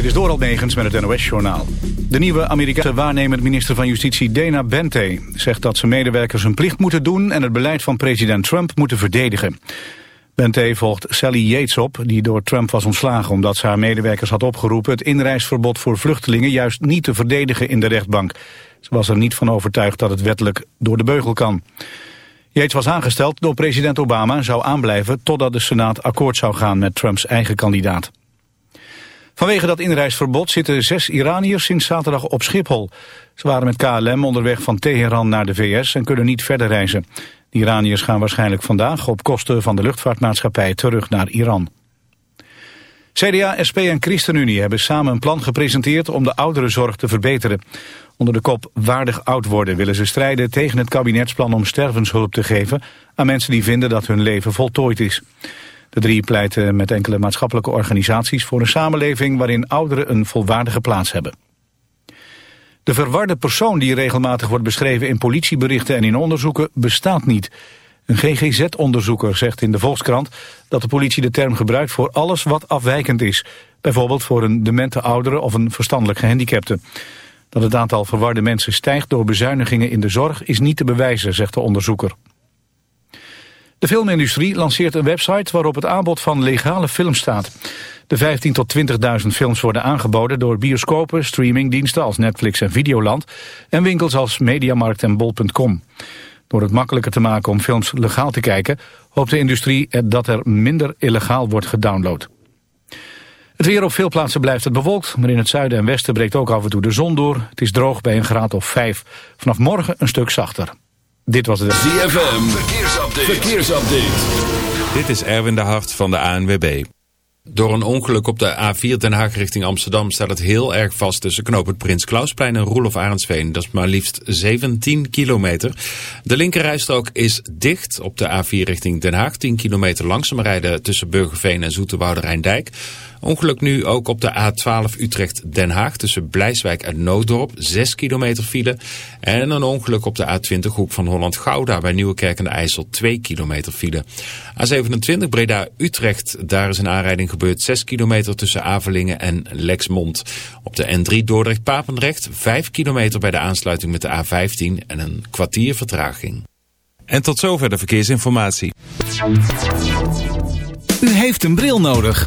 Dit is Doral Negens met het NOS-journaal. De nieuwe Amerikaanse waarnemend minister van Justitie Dana Bente... zegt dat zijn medewerkers hun plicht moeten doen... en het beleid van president Trump moeten verdedigen. Bente volgt Sally Yates op, die door Trump was ontslagen... omdat ze haar medewerkers had opgeroepen... het inreisverbod voor vluchtelingen juist niet te verdedigen in de rechtbank. Ze was er niet van overtuigd dat het wettelijk door de beugel kan. Yates was aangesteld door president Obama zou aanblijven... totdat de Senaat akkoord zou gaan met Trumps eigen kandidaat. Vanwege dat inreisverbod zitten zes Iraniërs sinds zaterdag op Schiphol. Ze waren met KLM onderweg van Teheran naar de VS en kunnen niet verder reizen. De Iraniërs gaan waarschijnlijk vandaag op kosten van de luchtvaartmaatschappij terug naar Iran. CDA, SP en ChristenUnie hebben samen een plan gepresenteerd om de ouderenzorg te verbeteren. Onder de kop waardig oud worden willen ze strijden tegen het kabinetsplan om stervenshulp te geven aan mensen die vinden dat hun leven voltooid is. De drie pleiten met enkele maatschappelijke organisaties voor een samenleving waarin ouderen een volwaardige plaats hebben. De verwarde persoon die regelmatig wordt beschreven in politieberichten en in onderzoeken bestaat niet. Een GGZ-onderzoeker zegt in de Volkskrant dat de politie de term gebruikt voor alles wat afwijkend is. Bijvoorbeeld voor een demente oudere of een verstandelijk gehandicapte. Dat het aantal verwarde mensen stijgt door bezuinigingen in de zorg is niet te bewijzen, zegt de onderzoeker. De filmindustrie lanceert een website waarop het aanbod van legale films staat. De 15.000 tot 20.000 films worden aangeboden door bioscopen, streamingdiensten als Netflix en Videoland en winkels als Mediamarkt en Bol.com. Door het makkelijker te maken om films legaal te kijken, hoopt de industrie dat er minder illegaal wordt gedownload. Het weer op veel plaatsen blijft het bewolkt, maar in het zuiden en westen breekt ook af en toe de zon door. Het is droog bij een graad of 5. Vanaf morgen een stuk zachter. Dit was het... ZFM, verkeersupdate. verkeersupdate. Dit is Erwin de Hart van de ANWB. Door een ongeluk op de A4 Den Haag richting Amsterdam staat het heel erg vast tussen knoop het Prins Klausplein en Roelof Arendsveen. Dat is maar liefst 17 kilometer. De linkerrijstrook is dicht op de A4 richting Den Haag. 10 kilometer langzaam rijden tussen Burgerveen en Zoeterwoude Rijndijk. Ongeluk nu ook op de A12 Utrecht-Den Haag tussen Blijswijk en Nooddorp. 6 kilometer file. En een ongeluk op de A20 hoek van Holland-Gouda bij Nieuwekerk en de IJssel. 2 kilometer file. A27 Breda-Utrecht. Daar is een aanrijding gebeurd. 6 kilometer tussen Avelingen en Lexmond. Op de N3 Dordrecht-Papendrecht. 5 kilometer bij de aansluiting met de A15 en een kwartier vertraging. En tot zover de verkeersinformatie. U heeft een bril nodig.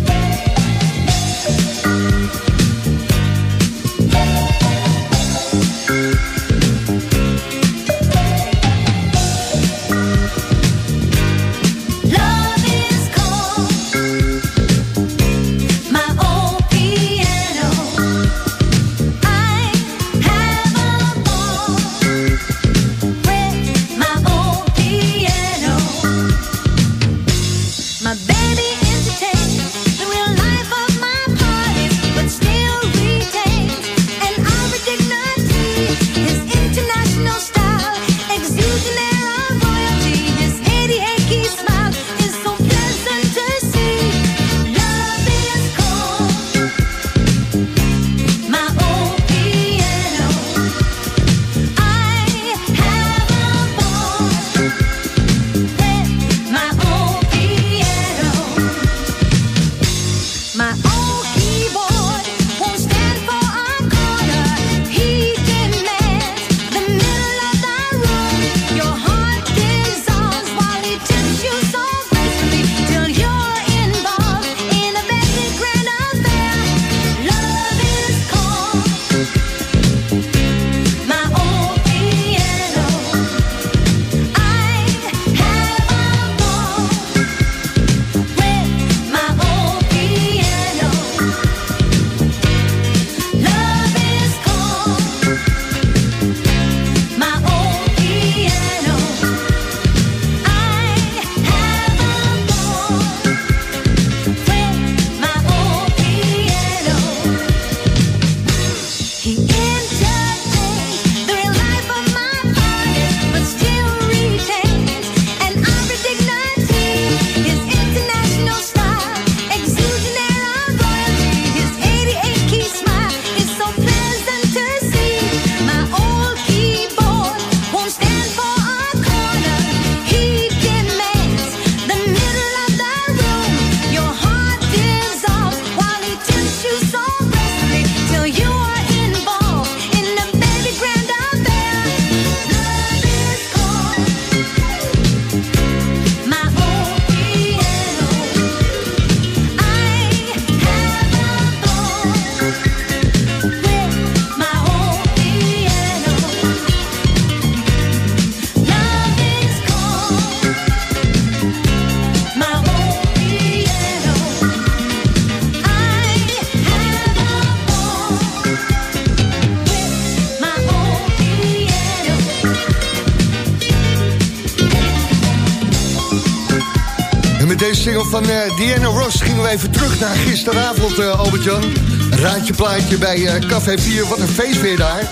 Van eh, Diana Ross gingen we even terug naar gisteravond, eh, Albert-Jan. Raadje plaatje bij eh, Café 4, wat een feest weer daar.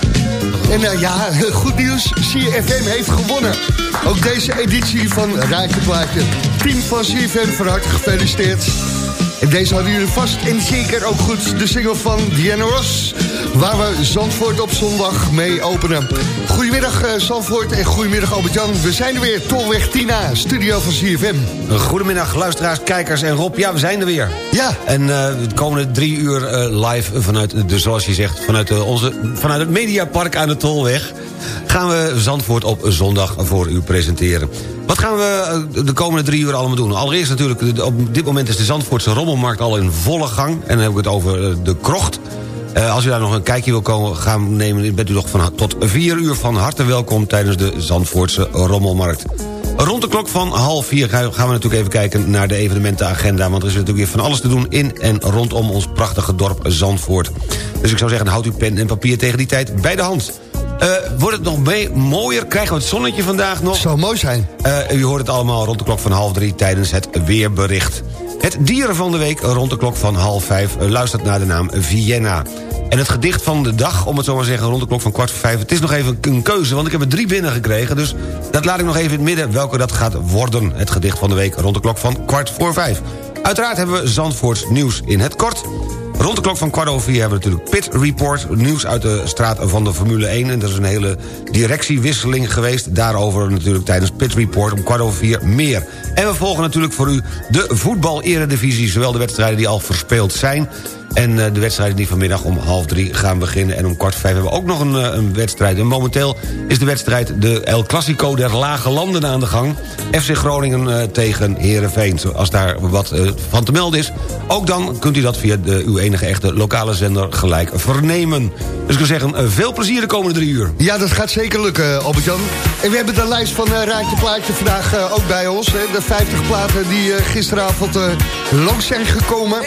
En ja, goed nieuws, CFM heeft gewonnen. Ook deze editie van Raadje plaatje. Team van CFM, van harte gefeliciteerd. En deze hadden jullie vast en zeker ook goed. De single van Diana Ross, waar we Zandvoort op zondag mee openen. Goedemiddag uh, Zandvoort en goedemiddag Albert-Jan. We zijn er weer, Tolweg Tina, studio van CFM. Goedemiddag luisteraars, kijkers en Rob. Ja, we zijn er weer. Ja. En uh, de komende drie uur uh, live vanuit, de, zoals je zegt, vanuit, onze, vanuit het Mediapark aan de Tolweg... gaan we Zandvoort op zondag voor u presenteren. Wat gaan we de komende drie uur allemaal doen? Allereerst natuurlijk, op dit moment is de Zandvoortse rommelmarkt al in volle gang. En dan heb ik het over de krocht. Uh, als u daar nog een kijkje wil komen gaan nemen... bent u nog van, tot vier uur van harte welkom... tijdens de Zandvoortse Rommelmarkt. Rond de klok van half vier gaan we natuurlijk even kijken... naar de evenementenagenda... want er is natuurlijk weer van alles te doen... in en rondom ons prachtige dorp Zandvoort. Dus ik zou zeggen, houd uw pen en papier tegen die tijd bij de hand. Uh, wordt het nog mee, mooier? Krijgen we het zonnetje vandaag nog? Zou mooi zijn. Uh, u hoort het allemaal rond de klok van half drie... tijdens het weerbericht. Het dieren van de week rond de klok van half vijf luistert naar de naam Vienna. En het gedicht van de dag, om het zo maar te zeggen, rond de klok van kwart voor vijf... het is nog even een keuze, want ik heb er drie binnengekregen... dus dat laat ik nog even in het midden welke dat gaat worden. Het gedicht van de week rond de klok van kwart voor vijf. Uiteraard hebben we Zandvoorts nieuws in het kort... Rond de klok van kwart over vier hebben we natuurlijk Pit Report. Nieuws uit de straat van de Formule 1. En dat is een hele directiewisseling geweest. Daarover natuurlijk tijdens Pit Report om kwart over vier meer. En we volgen natuurlijk voor u de voetbal-eredivisie. Zowel de wedstrijden die al verspeeld zijn... En de wedstrijden die vanmiddag om half drie gaan beginnen. En om kwart vijf hebben we ook nog een, een wedstrijd. En momenteel is de wedstrijd de El Clasico der Lage Landen aan de gang. FC Groningen uh, tegen Heerenveen. Als daar wat van te melden is. Ook dan kunt u dat via de, uw enige echte lokale zender gelijk vernemen. Dus ik zou zeggen, veel plezier de komende drie uur. Ja, dat gaat zeker lukken, Albert-Jan. En we hebben de lijst van Raadje Plaatje vandaag ook bij ons. Hè? De 50 platen die gisteravond langs zijn gekomen.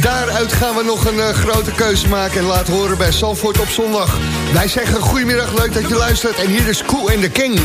Daaruit gaan we nog een uh, grote keuze maken en laten horen bij Salford op zondag. Wij zeggen goedemiddag, leuk dat je luistert. En hier is Cool en de King.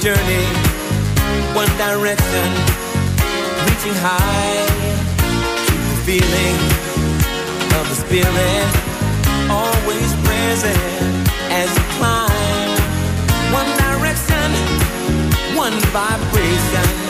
Journey. One direction, reaching high. Keep the feeling of the spirit always present as you climb. One direction, one vibration.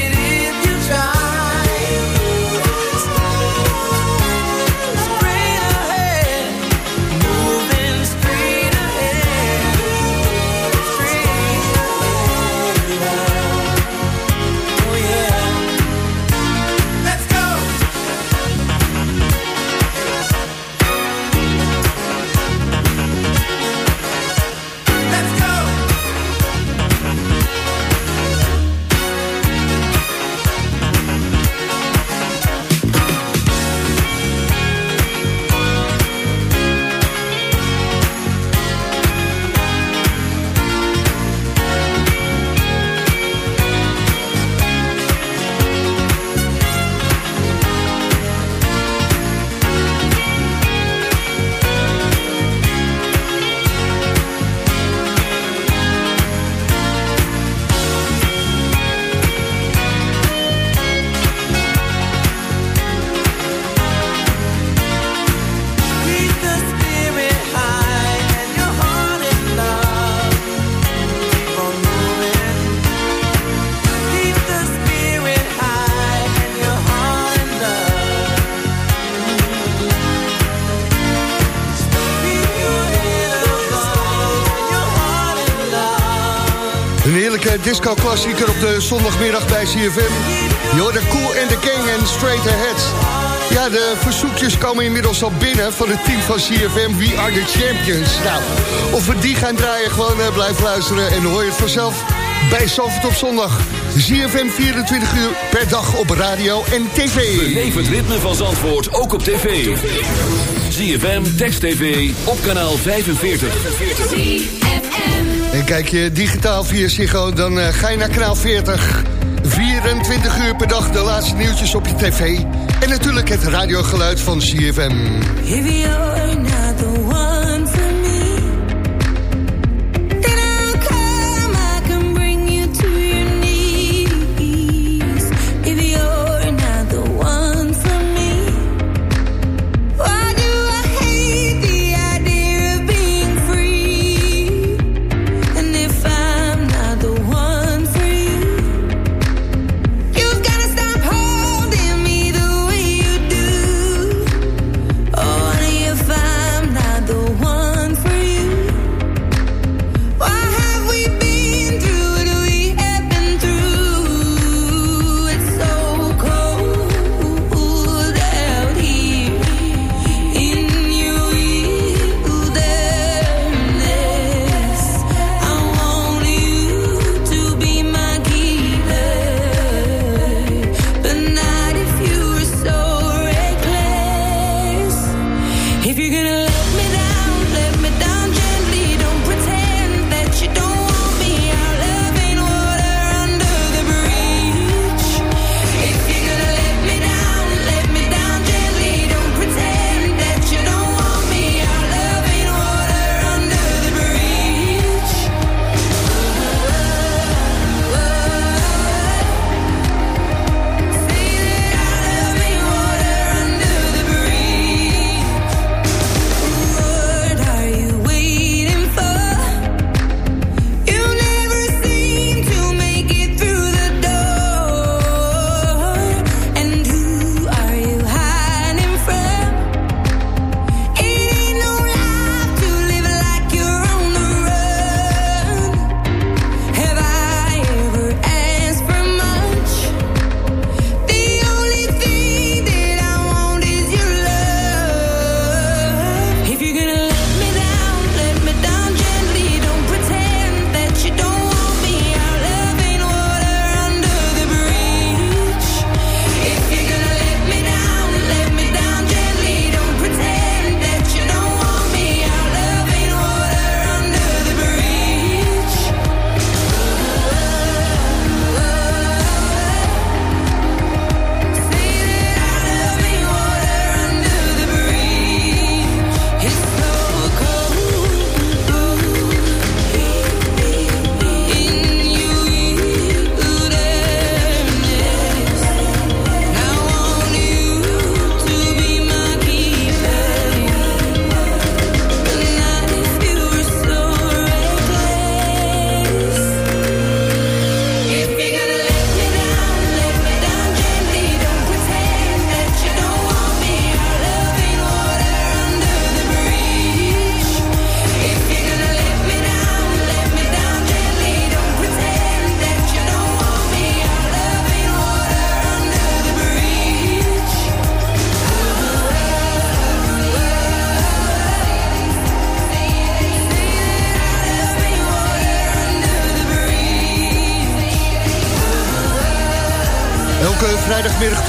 disco-klassieker op de zondagmiddag bij CFM. De Cool and the Gang en Straight Ahead. Ja, de verzoekjes komen inmiddels al binnen van het team van CFM. We are the champions. Nou, of we die gaan draaien, gewoon eh, blijf luisteren. En hoor je het vanzelf bij Zalvert op zondag. CFM 24 uur per dag op radio en tv. Beleef het ritme van Zandvoort ook op tv. ZFM, Text TV, op kanaal 45. En kijk je digitaal via Ziggo, dan eh, ga je naar kanaal 40. 24 uur per dag de laatste nieuwtjes op je tv. En natuurlijk het radiogeluid van CFM.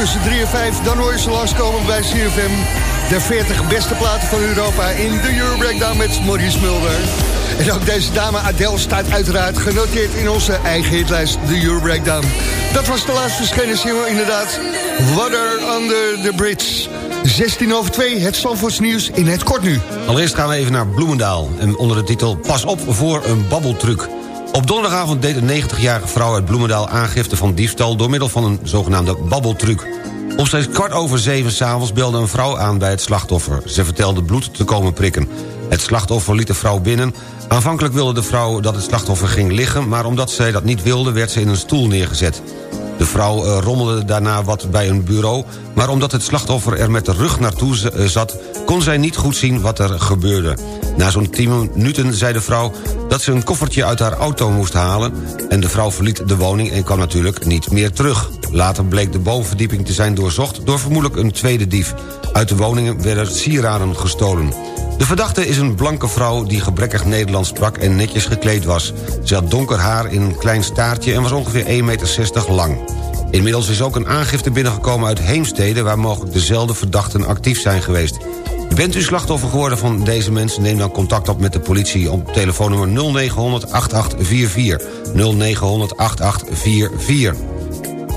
Tussen 3 en 5, dan hoor je ze langskomen bij CFM. De 40 beste platen van Europa in de Euro Breakdown met Maurice Mulder. En ook deze dame Adele staat uiteraard genoteerd in onze eigen hitlijst, de Euro Breakdown. Dat was de laatste verschenen single inderdaad. Water Under the Bridge. 16 over 2, het Zandvoorts nieuws in het kort nu. Allereerst gaan we even naar Bloemendaal. En onder de titel Pas op voor een babbeltruc. Op donderdagavond deed een 90-jarige vrouw uit Bloemendaal aangifte van diefstal... door middel van een zogenaamde babbeltruc. Omstreeks kwart over zeven s'avonds belde een vrouw aan bij het slachtoffer. Ze vertelde bloed te komen prikken. Het slachtoffer liet de vrouw binnen. Aanvankelijk wilde de vrouw dat het slachtoffer ging liggen... maar omdat zij dat niet wilde werd ze in een stoel neergezet. De vrouw eh, rommelde daarna wat bij een bureau... maar omdat het slachtoffer er met de rug naartoe eh, zat... kon zij niet goed zien wat er gebeurde. Na zo'n 10 minuten zei de vrouw dat ze een koffertje uit haar auto moest halen... en de vrouw verliet de woning en kwam natuurlijk niet meer terug. Later bleek de bovenverdieping te zijn doorzocht door vermoedelijk een tweede dief. Uit de woningen werden sieraden gestolen. De verdachte is een blanke vrouw die gebrekkig Nederlands sprak en netjes gekleed was. Ze had donker haar in een klein staartje en was ongeveer 1,60 meter lang. Inmiddels is ook een aangifte binnengekomen uit Heemstede... waar mogelijk dezelfde verdachten actief zijn geweest. Bent u slachtoffer geworden van deze mensen... neem dan contact op met de politie op telefoonnummer 0900 8844. 0900 8844.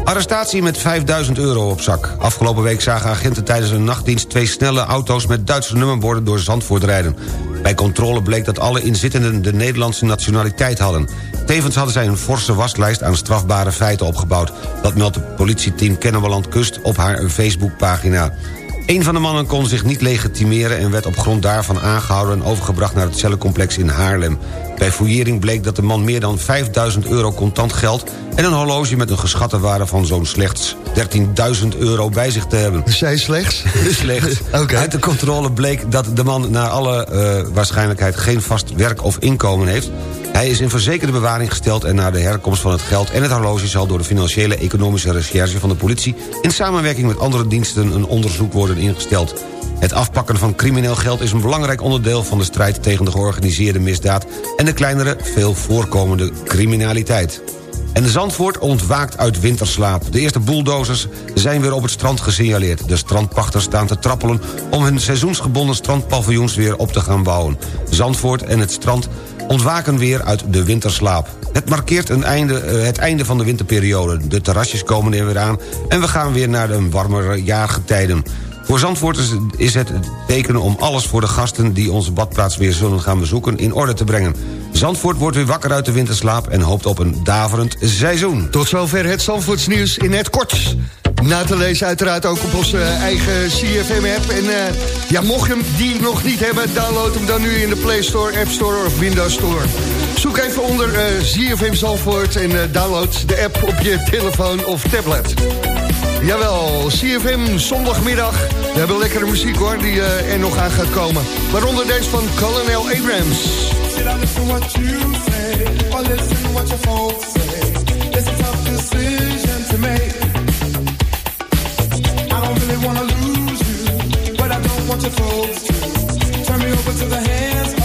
Arrestatie met 5000 euro op zak. Afgelopen week zagen agenten tijdens een nachtdienst... twee snelle auto's met Duitse nummerborden door Zandvoort rijden. Bij controle bleek dat alle inzittenden de Nederlandse nationaliteit hadden. Tevens hadden zij een forse waslijst aan strafbare feiten opgebouwd. Dat meldt het politieteam Kennemerland Kust op haar Facebookpagina. Een van de mannen kon zich niet legitimeren... en werd op grond daarvan aangehouden en overgebracht naar het cellencomplex in Haarlem. Bij fouillering bleek dat de man meer dan 5000 euro contant geld... en een horloge met een geschatte waarde van zo'n slechts 13.000 euro bij zich te hebben. Zij slechts? Slechts. Oké. Uit de controle bleek dat de man naar alle eh, waarschijnlijkheid... geen vast werk of inkomen heeft. Hij is in verzekerde bewaring gesteld... en naar de herkomst van het geld en het horloge... zal door de financiële economische recherche van de politie... in samenwerking met andere diensten een onderzoek worden ingesteld. Het afpakken van crimineel geld is een belangrijk onderdeel van de strijd... tegen de georganiseerde misdaad en de kleinere, veel voorkomende criminaliteit. En Zandvoort ontwaakt uit winterslaap. De eerste bulldozers zijn weer op het strand gesignaleerd. De strandpachters staan te trappelen om hun seizoensgebonden strandpaviljoens weer op te gaan bouwen. Zandvoort en het strand ontwaken weer uit de winterslaap. Het markeert een einde, eh, het einde van de winterperiode. De terrasjes komen er weer aan en we gaan weer naar de warmere jaargetijden. Voor Zandvoorters is het teken om alles voor de gasten... die onze badplaats weer zullen gaan bezoeken in orde te brengen. Zandvoort wordt weer wakker uit de winterslaap... en hoopt op een daverend seizoen. Tot zover het Zandvoorts nieuws in het kort. Na te lezen uiteraard ook op onze eigen CFM-app. En eh, ja, mocht je hem die nog niet hebben... download hem dan nu in de Play Store, App Store of Windows Store. Zoek even onder eh CFM Zandvoort en eh, download de app op je telefoon of tablet. Jawel, CFM zondagmiddag. We hebben lekkere muziek hoor, die er nog aan gaat komen. Waaronder deze van Colonel Abrams. Wanna lose you, but I don't want your folks to turn me over to the hands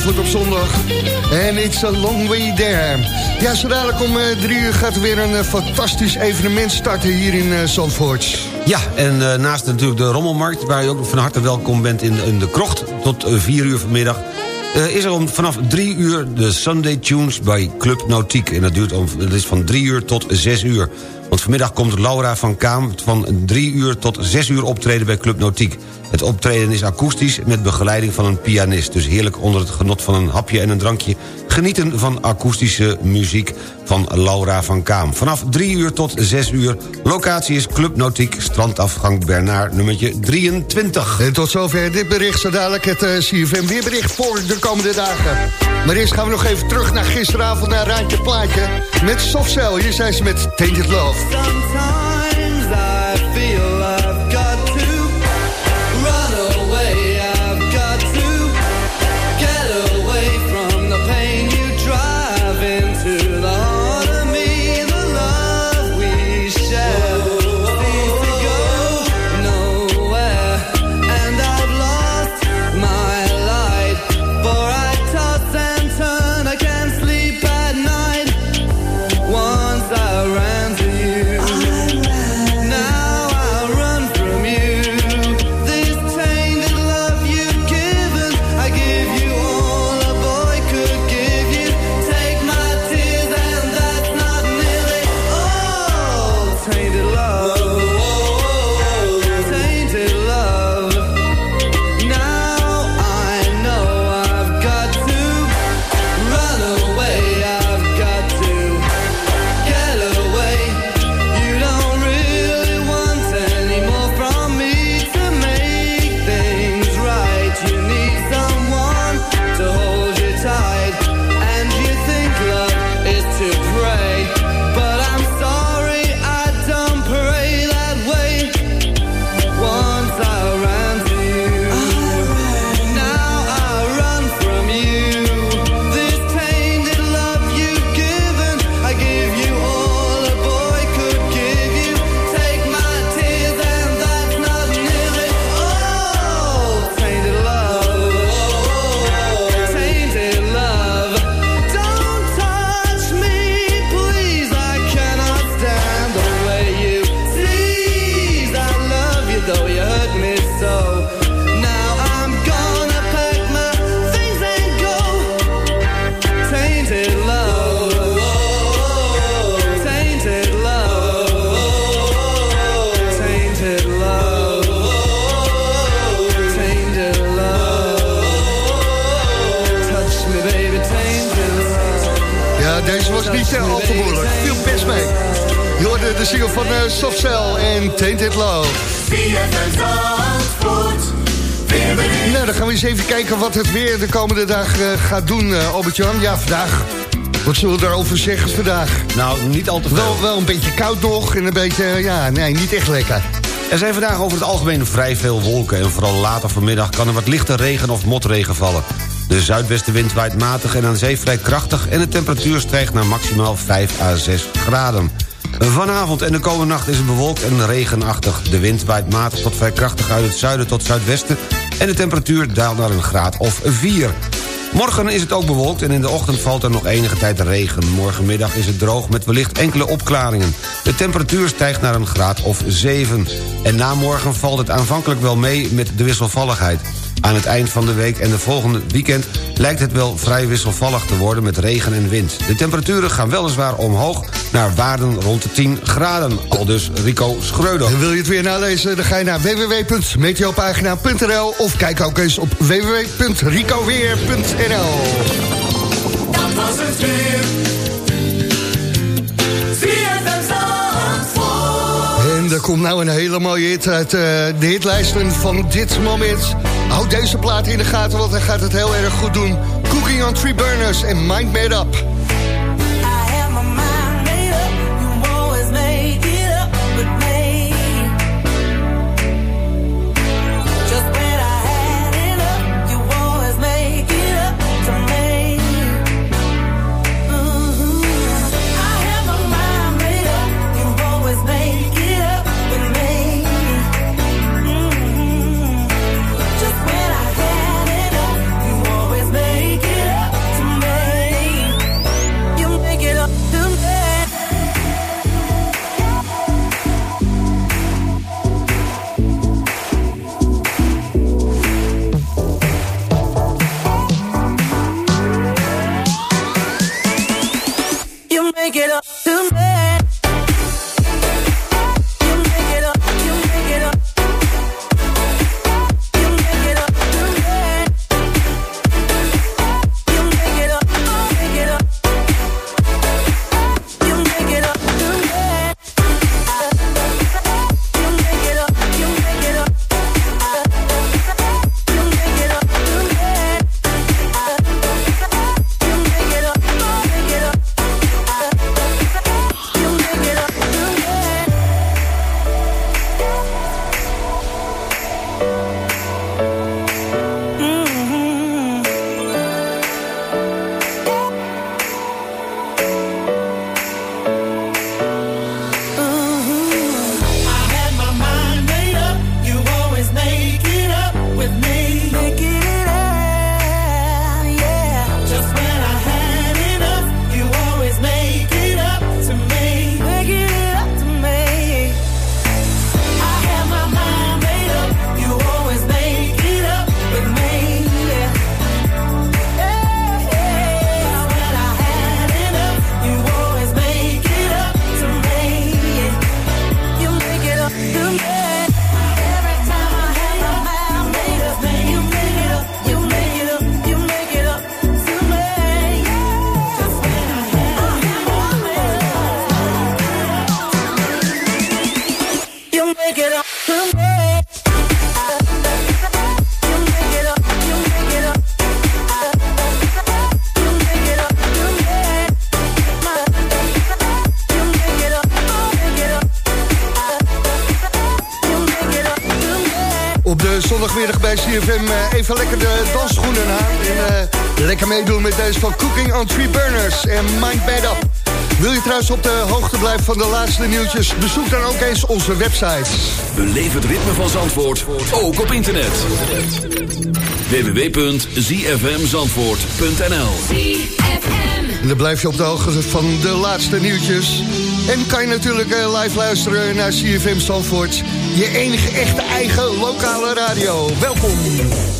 Zandvoort op zondag. En it's a long way there. Ja, zo dadelijk om eh, drie uur gaat er weer een eh, fantastisch evenement starten hier in eh, Zandvoort. Ja, en naast natuurlijk de Rommelmarkt... waar je ook van harte welkom bent in, in de krocht... tot vier uur vanmiddag... is er om vanaf drie uur de Sunday Tunes bij Club Nautiek. En dat, duurt om, dat is van drie uur tot zes uur. Vanmiddag komt Laura van Kaam van drie uur tot zes uur optreden bij Club Nautiek. Het optreden is akoestisch met begeleiding van een pianist. Dus heerlijk onder het genot van een hapje en een drankje... genieten van akoestische muziek van Laura van Kaam. Vanaf 3 uur tot 6 uur. Locatie is Club Nautiek, strandafgang Bernard, nummertje 23. En tot zover dit bericht, zo dadelijk het eh, CFM weerbericht voor de komende dagen. Maar eerst gaan we nog even terug naar gisteravond naar Raadje Plaatje. Met Softcell, hier zijn ze met Tainted Love. Niet eh, al te moeilijk. Viel best mee. Je hoorde de single van eh, Softcell en Tainted Love. Nou, dan gaan we eens even kijken wat het weer de komende dag eh, gaat doen, eh, Albert-Jan. Ja, vandaag. Wat zullen we daarover zeggen vandaag? Nou, niet al te veel. Wel, wel een beetje koud nog en een beetje, ja, nee, niet echt lekker. Er zijn vandaag over het algemeen vrij veel wolken... en vooral later vanmiddag kan er wat lichte regen of motregen vallen. De zuidwestenwind waait matig en aan zee vrij krachtig... en de temperatuur stijgt naar maximaal 5 à 6 graden. Vanavond en de komende nacht is het bewolkt en regenachtig. De wind waait matig tot vrij krachtig uit het zuiden tot zuidwesten... en de temperatuur daalt naar een graad of 4. Morgen is het ook bewolkt en in de ochtend valt er nog enige tijd regen. Morgenmiddag is het droog met wellicht enkele opklaringen. De temperatuur stijgt naar een graad of 7. En na morgen valt het aanvankelijk wel mee met de wisselvalligheid. Aan het eind van de week en de volgende weekend lijkt het wel vrij wisselvallig te worden met regen en wind. De temperaturen gaan weliswaar omhoog naar waarden rond de 10 graden. Al dus Rico Schreuder. En wil je het weer nalezen, dan ga je naar www.meteopagina.nl of kijk ook eens op www.ricoweer.nl Dat was het weer. Er komt nou een hele mooie hit uit eh, de hitlijsten van dit moment. Houd deze plaat in de gaten, want hij gaat het heel erg goed doen. Cooking on Three Burners en Mind Made Up. Eh, even lekker de dansschoenen aan. En eh, lekker meedoen met deze van Cooking on Three Burners en Mind Bad Up. Wil je trouwens op de hoogte blijven van de laatste nieuwtjes? Bezoek dan ook eens onze website. Beleef het ritme van Zandvoort, ook op internet. www.zfmzandvoort.nl Dan blijf je op de hoogte van de laatste nieuwtjes. En kan je natuurlijk eh, live luisteren naar CFM Zandvoort... Je enige echte eigen lokale radio. Welkom.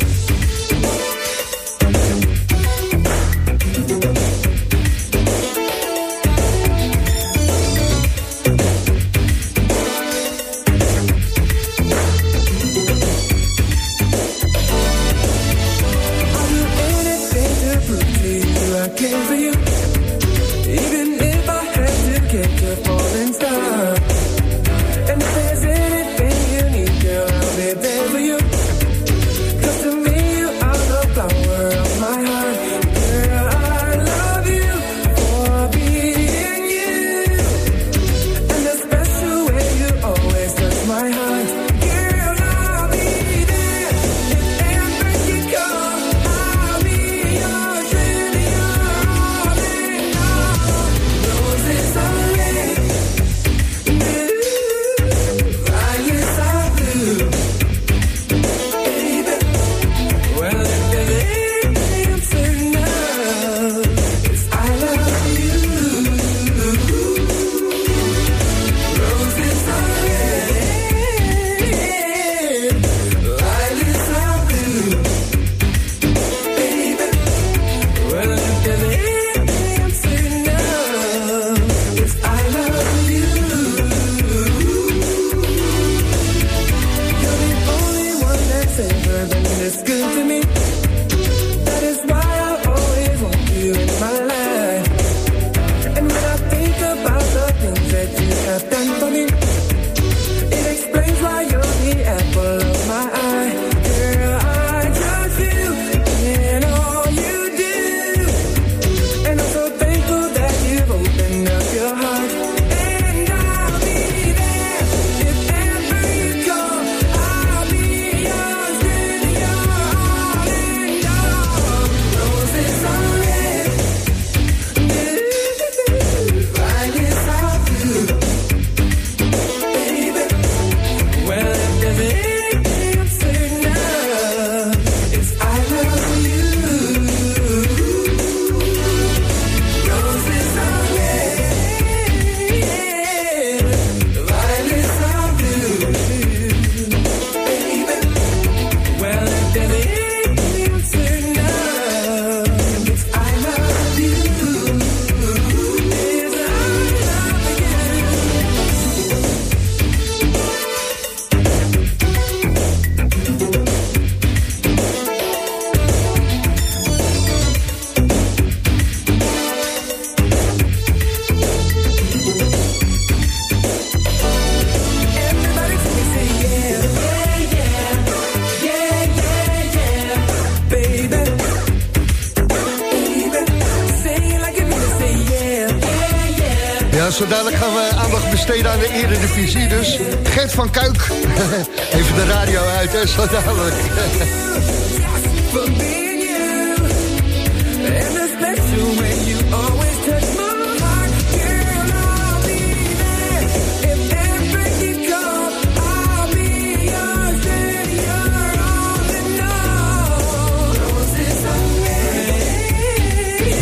Besteden aan de eredivisie. Dus Gert van Kuik, even de radio uit, hè, zo dadelijk.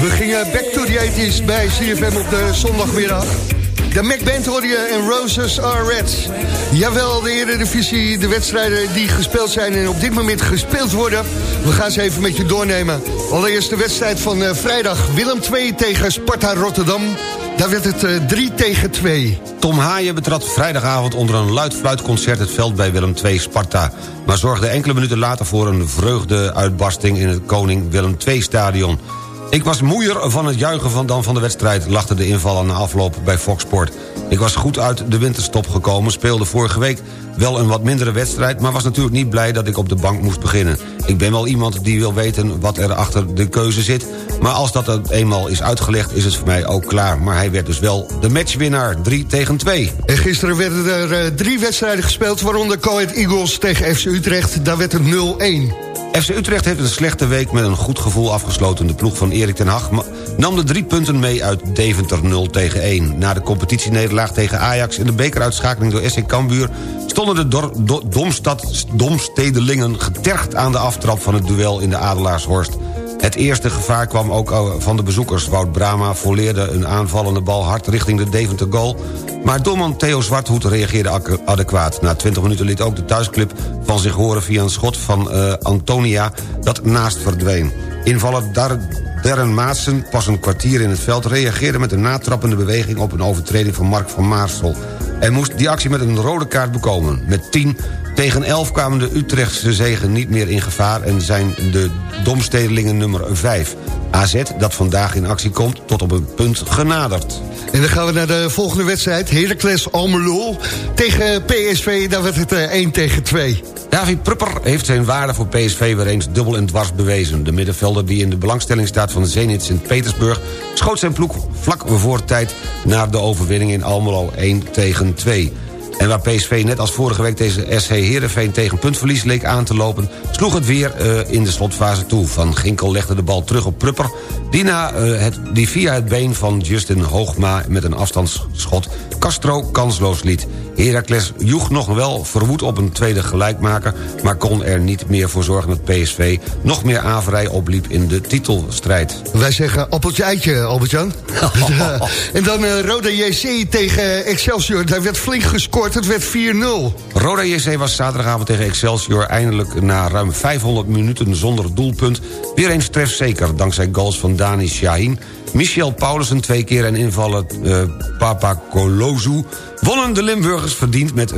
We gingen back to the 80s bij CFM op de zondagmiddag. De Mac Band hoor en Roses Are Red. Jawel, de Eredivisie, de wedstrijden die gespeeld zijn... en op dit moment gespeeld worden. We gaan ze even met je doornemen. Allereerst de wedstrijd van eh, vrijdag. Willem 2 tegen Sparta Rotterdam. Daar werd het eh, 3 tegen 2. Tom Haaien betrad vrijdagavond onder een luid fluitconcert het veld bij Willem II Sparta... maar zorgde enkele minuten later voor een vreugdeuitbarsting in het Koning Willem II-stadion. Ik was moeier van het juichen van dan van de wedstrijd... lachte de invaller na afloop bij Fox Sport. Ik was goed uit de winterstop gekomen, speelde vorige week wel een wat mindere wedstrijd... maar was natuurlijk niet blij dat ik op de bank moest beginnen. Ik ben wel iemand die wil weten wat er achter de keuze zit... maar als dat eenmaal is uitgelegd is het voor mij ook klaar. Maar hij werd dus wel de matchwinnaar, 3 tegen 2. En gisteren werden er eh, drie wedstrijden gespeeld... waaronder Coed Eagles tegen FC Utrecht. Daar werd het 0-1. FC Utrecht heeft een slechte week met een goed gevoel afgesloten. De ploeg van Erik ten Hag nam de drie punten mee uit Deventer 0 tegen 1. Na de competitienederlaag tegen Ajax in de bekeruitschakeling door SC Cambuur... stonden de Domstad, Domstedelingen getergd aan de aftrap van het duel in de Adelaarshorst. Het eerste gevaar kwam ook eh, van de bezoekers. Wout Brama volleerde een aanvallende bal hard richting de Deventer goal... maar doelman Theo Zwarthoed reageerde adequaat. Na 20 minuten liet ook de thuisclub van zich horen via een schot van eh, Antonia... dat naast verdween. Invaller Dar Darren Maatsen, pas een kwartier in het veld... reageerde met een natrappende beweging op een overtreding van Mark van Maarsel. En moest die actie met een rode kaart bekomen. Met 10 tegen 11 kwamen de Utrechtse zegen niet meer in gevaar... en zijn de domstedelingen nummer 5. AZ, dat vandaag in actie komt, tot op een punt genaderd. En dan gaan we naar de volgende wedstrijd. Heracles Almelo tegen PSV. Daar werd het eh, 1 tegen 2. David Prupper heeft zijn waarde voor PSV weer eens dubbel en dwars bewezen. De middenvelder die in de belangstelling staat van Zenit Sint-Petersburg... schoot zijn ploeg vlak voor tijd naar de overwinning in Almelo 1 tegen 2. En waar PSV net als vorige week deze SC Heerenveen tegen puntverlies leek aan te lopen... sloeg het weer eh, in de slotfase toe. Van Ginkel legde de bal terug op Prupper... die, na, eh, het, die via het been van Justin Hoogma met een afstandsschot... Castro kansloos liet. Heracles joeg nog wel verwoed op een tweede gelijkmaker... maar kon er niet meer voor zorgen dat PSV nog meer averij opliep in de titelstrijd. Wij zeggen appeltje eitje, Albert-Jan. en dan eh Roda JC tegen Excelsior. Daar werd flink gescoord. Het werd 4-0. Roda JC was zaterdagavond tegen Excelsior eindelijk na ruim 500 minuten zonder doelpunt weer eens trefzeker dankzij goals van Dani Shahin, Michel Paulussen twee keer en invaller eh, Papa Kolozu wonnen de Limburgers verdiend met 4-0.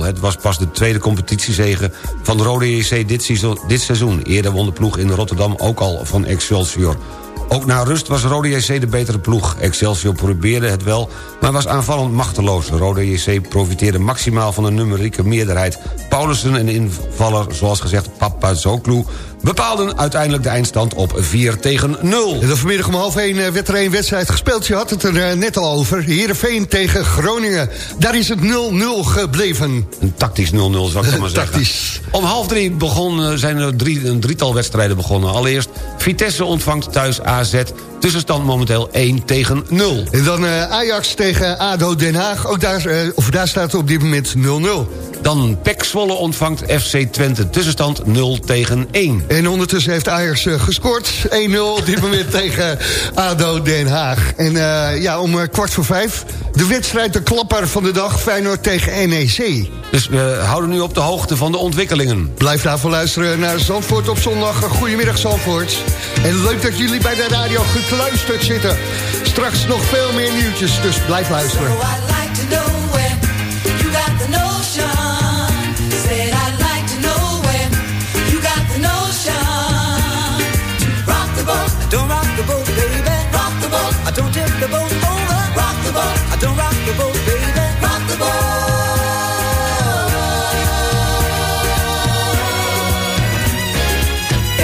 Het was pas de tweede competitiezege van Roda JC dit dit seizoen. Eerder won de ploeg in Rotterdam ook al van Excelsior. Ook na rust was Rode JC de betere ploeg. Excelsior probeerde het wel, maar was aanvallend machteloos. Rode JC profiteerde maximaal van een numerieke meerderheid. Paulussen en de invaller, zoals gezegd Papa Zoklu... bepaalden uiteindelijk de eindstand op 4 tegen 0. En dan vanmiddag om half 1 werd er één wedstrijd gespeeld. Je had het er eh, net al over. Heerenveen tegen Groningen. Daar is het 0-0 gebleven. Een tactisch 0-0 zou ik dan maar zeggen. Tactisch. Om half drie begon, eh, zijn er drie, een drietal wedstrijden begonnen. Allereerst Vitesse ontvangt thuis AZ. Tussenstand momenteel 1 tegen 0. En dan eh, Ajax tegen ADO Den Haag. Ook daar, eh, of daar staat op dit moment 0-0. Dan PEC Zwolle ontvangt FC Twente. Tussenstand 0 tegen 1. En ondertussen heeft Ajax eh, gescoord. 1-0 op dit moment tegen ADO Den Haag. En ja, om kwart voor vijf... de wedstrijd, de klapper van de dag... Feyenoord tegen NEC. Dus we houden nu op de hoogte van de ontwikkelingen. Blijf daarvoor luisteren naar Zandvoort op zondag. Goedemiddag Zandvoort. En leuk dat jullie bij de radio gekluisterd zitten. Straks nog veel meer nieuwtjes, dus blijf luisteren. So I'd like to know where you got the notion. Said I'd like to know where you got the notion. Rock the boat, don't rock the boat, baby. Rock the boat, I don't tip the boat over. Rock the boat, I don't rock the boat, baby. Rock the boat.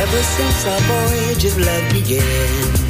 Ever since our voyage of love began.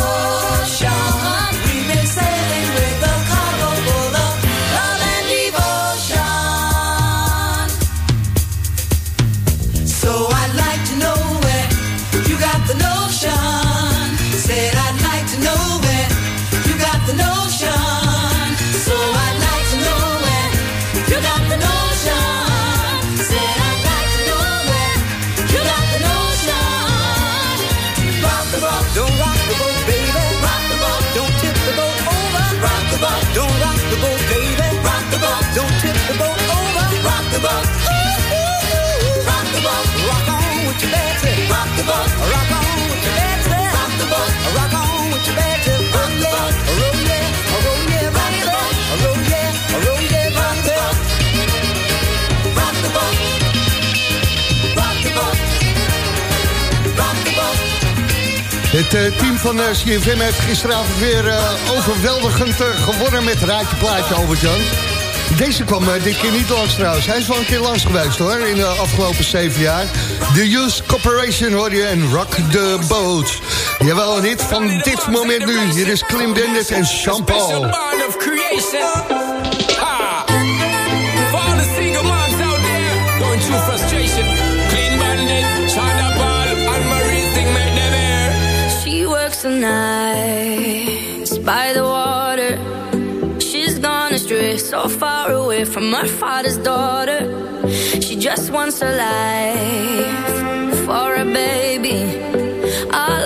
Het eh, team van uh, CFM heeft gisteravond weer eh, overweldigend eh, gewonnen met Raadje Plaatje, Albert-Jan. Deze kwam eh, dit keer niet langs trouwens. Hij is wel een keer langs geweest hoor, in de afgelopen zeven jaar. De Youth Corporation hoor je en Rock the Boat. Jawel, een hit van dit moment nu. Hier is Klim Bendit en Jean-Paul. The nights by the water. She's gone astray, so far away from her father's daughter. She just wants a life for a baby. All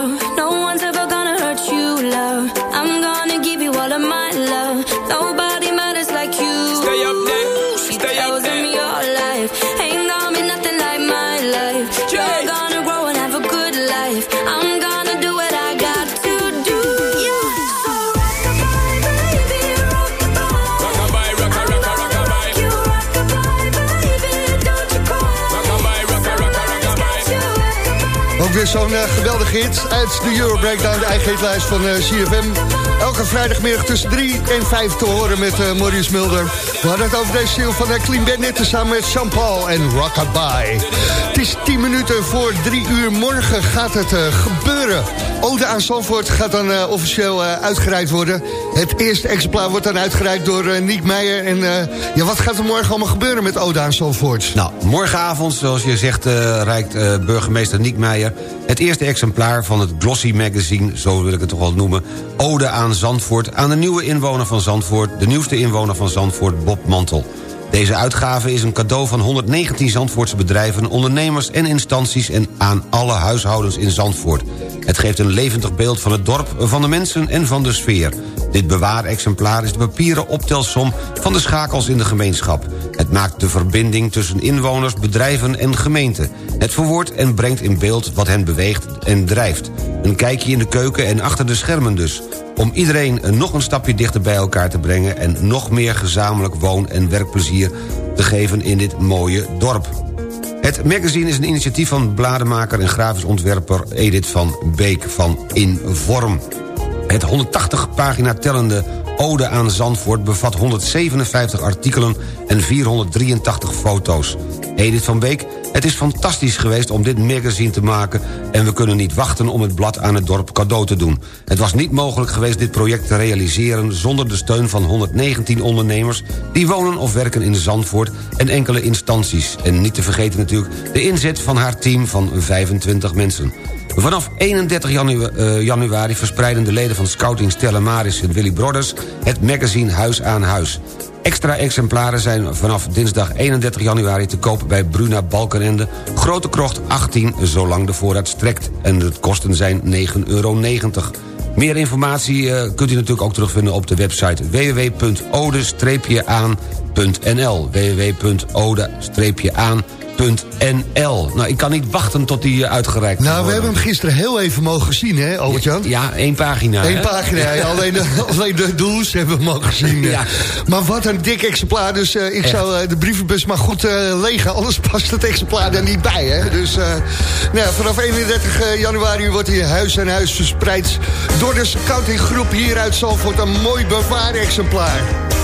Ook weer zo'n eh, geweldige hit uit de Euro Breakdown, de eigen hitlijst van eh, CFM. Elke vrijdagmiddag tussen 3 en 5 te horen met eh, Maurice Mulder. We hadden het over deze single van Clean Bandit samen met Jean-Paul en Rockabye. Het is 10 minuten voor 3 uur. Morgen gaat het gebeuren. Ode aan gaat dan officieel uitgereikt worden. Het eerste exemplaar wordt dan uitgereikt door Niek Meijer. En ja, wat gaat er morgen allemaal gebeuren met Ode aan? Nou, morgenavond, zoals je zegt, reikt burgemeester Niek Meijer... het eerste exemplaar van het Glossy Magazine, zo wil ik het toch wel noemen... Ode aan Zandvoort, aan de nieuwe inwoner van Zandvoort... de nieuwste inwoner van Zandvoort, Bob Mantel. Deze uitgave is een cadeau van 119 Zandvoortse bedrijven... ondernemers en instanties en aan alle huishoudens in Zandvoort. Het geeft een levendig beeld van het dorp, van de mensen en van de sfeer. Dit bewaarexemplaar is de papieren optelsom van de schakels in de gemeenschap. Het maakt de verbinding tussen inwoners, bedrijven en gemeente. Het verwoordt en brengt in beeld wat hen beweegt en drijft. Een kijkje in de keuken en achter de schermen dus. Om iedereen nog een stapje dichter bij elkaar te brengen... en nog meer gezamenlijk woon- en werkplezier te geven in dit mooie dorp. Het magazine is een initiatief van blademaker en grafisch ontwerper Edith van Beek van Inform. Het 180 pagina tellende Ode aan Zandvoort bevat 157 artikelen en 483 foto's. Edith van Beek, het is fantastisch geweest om dit magazine te maken... en we kunnen niet wachten om het blad aan het dorp cadeau te doen. Het was niet mogelijk geweest dit project te realiseren... zonder de steun van 119 ondernemers... die wonen of werken in Zandvoort en enkele instanties. En niet te vergeten natuurlijk de inzet van haar team van 25 mensen. Vanaf 31 janu eh, januari verspreiden de leden van Scouting Stella Maris en Willy Brothers... het magazine Huis aan Huis. Extra exemplaren zijn vanaf dinsdag 31 januari te koop bij Bruna Balkenende... Grote Krocht 18, zolang de voorraad strekt. En de kosten zijn 9,90 euro. Meer informatie eh, kunt u natuurlijk ook terugvinden op de website www.ode-aan.nl www.ode-aan.nl Nou, ik kan niet wachten tot die eh, uitgereikt Nou, we wordt. hebben hem gisteren heel even mogen zien, hè, Albert-Jan? Ja, één pagina. Eén hè? pagina, ja, alleen de, alleen de doels hebben we mogen zien. Ja. Maar wat een dik exemplaar, dus eh, ik zou eh, de brievenbus maar goed eh, legen... anders past het exemplaar er niet bij, hè. Dus nou vanaf 31 januari wordt hij huis aan huis verspreid... door de scoutinggroep hier uit Zalvoort, een mooi bewaarexemplaar. Someday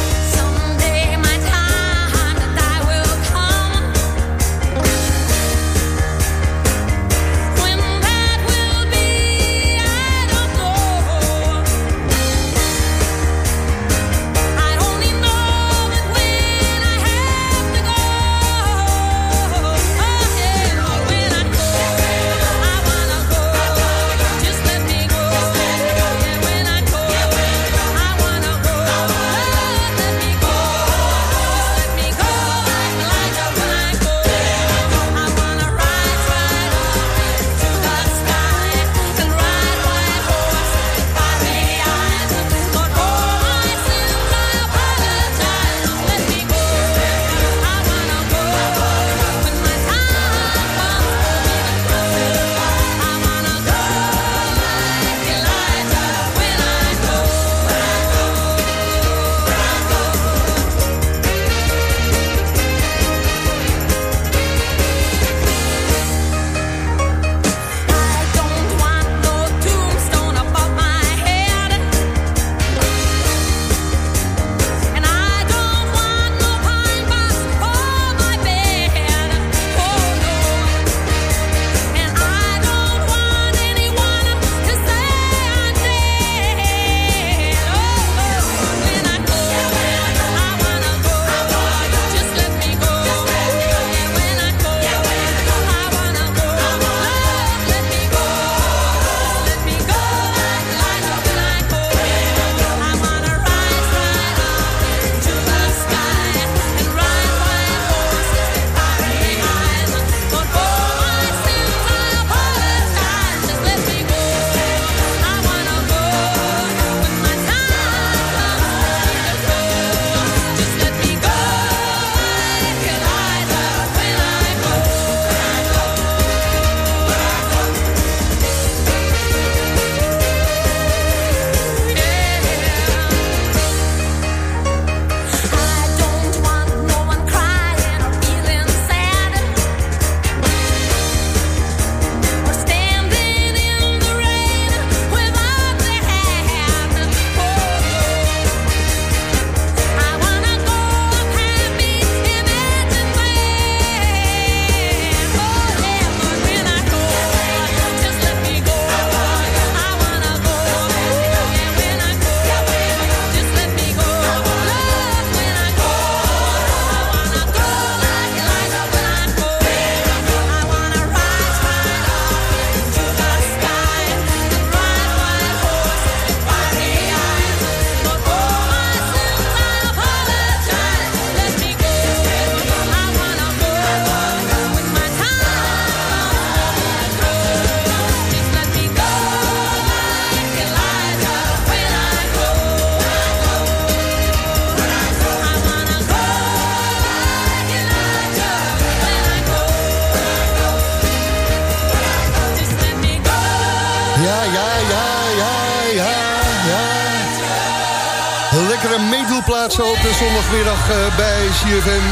zondagmiddag eh, bij CFM.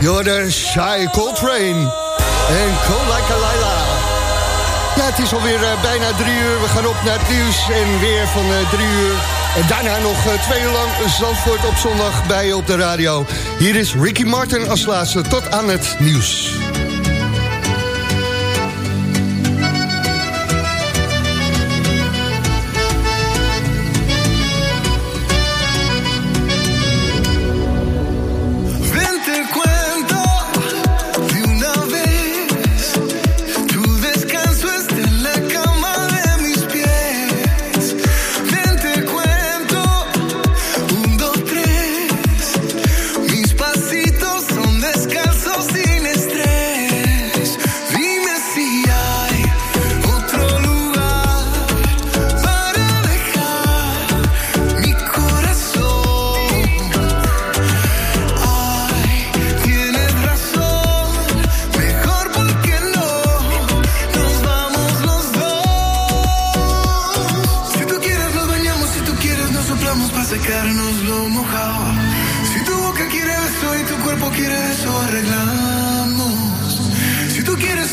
Jorden Shy Coltrane en Kolaka Laila. Ja, het is alweer eh, bijna drie uur. We gaan op naar het nieuws en weer van eh, drie uur. En daarna nog twee uur lang Zandvoort op zondag bij je op de radio. Hier is Ricky Martin als laatste tot aan het nieuws.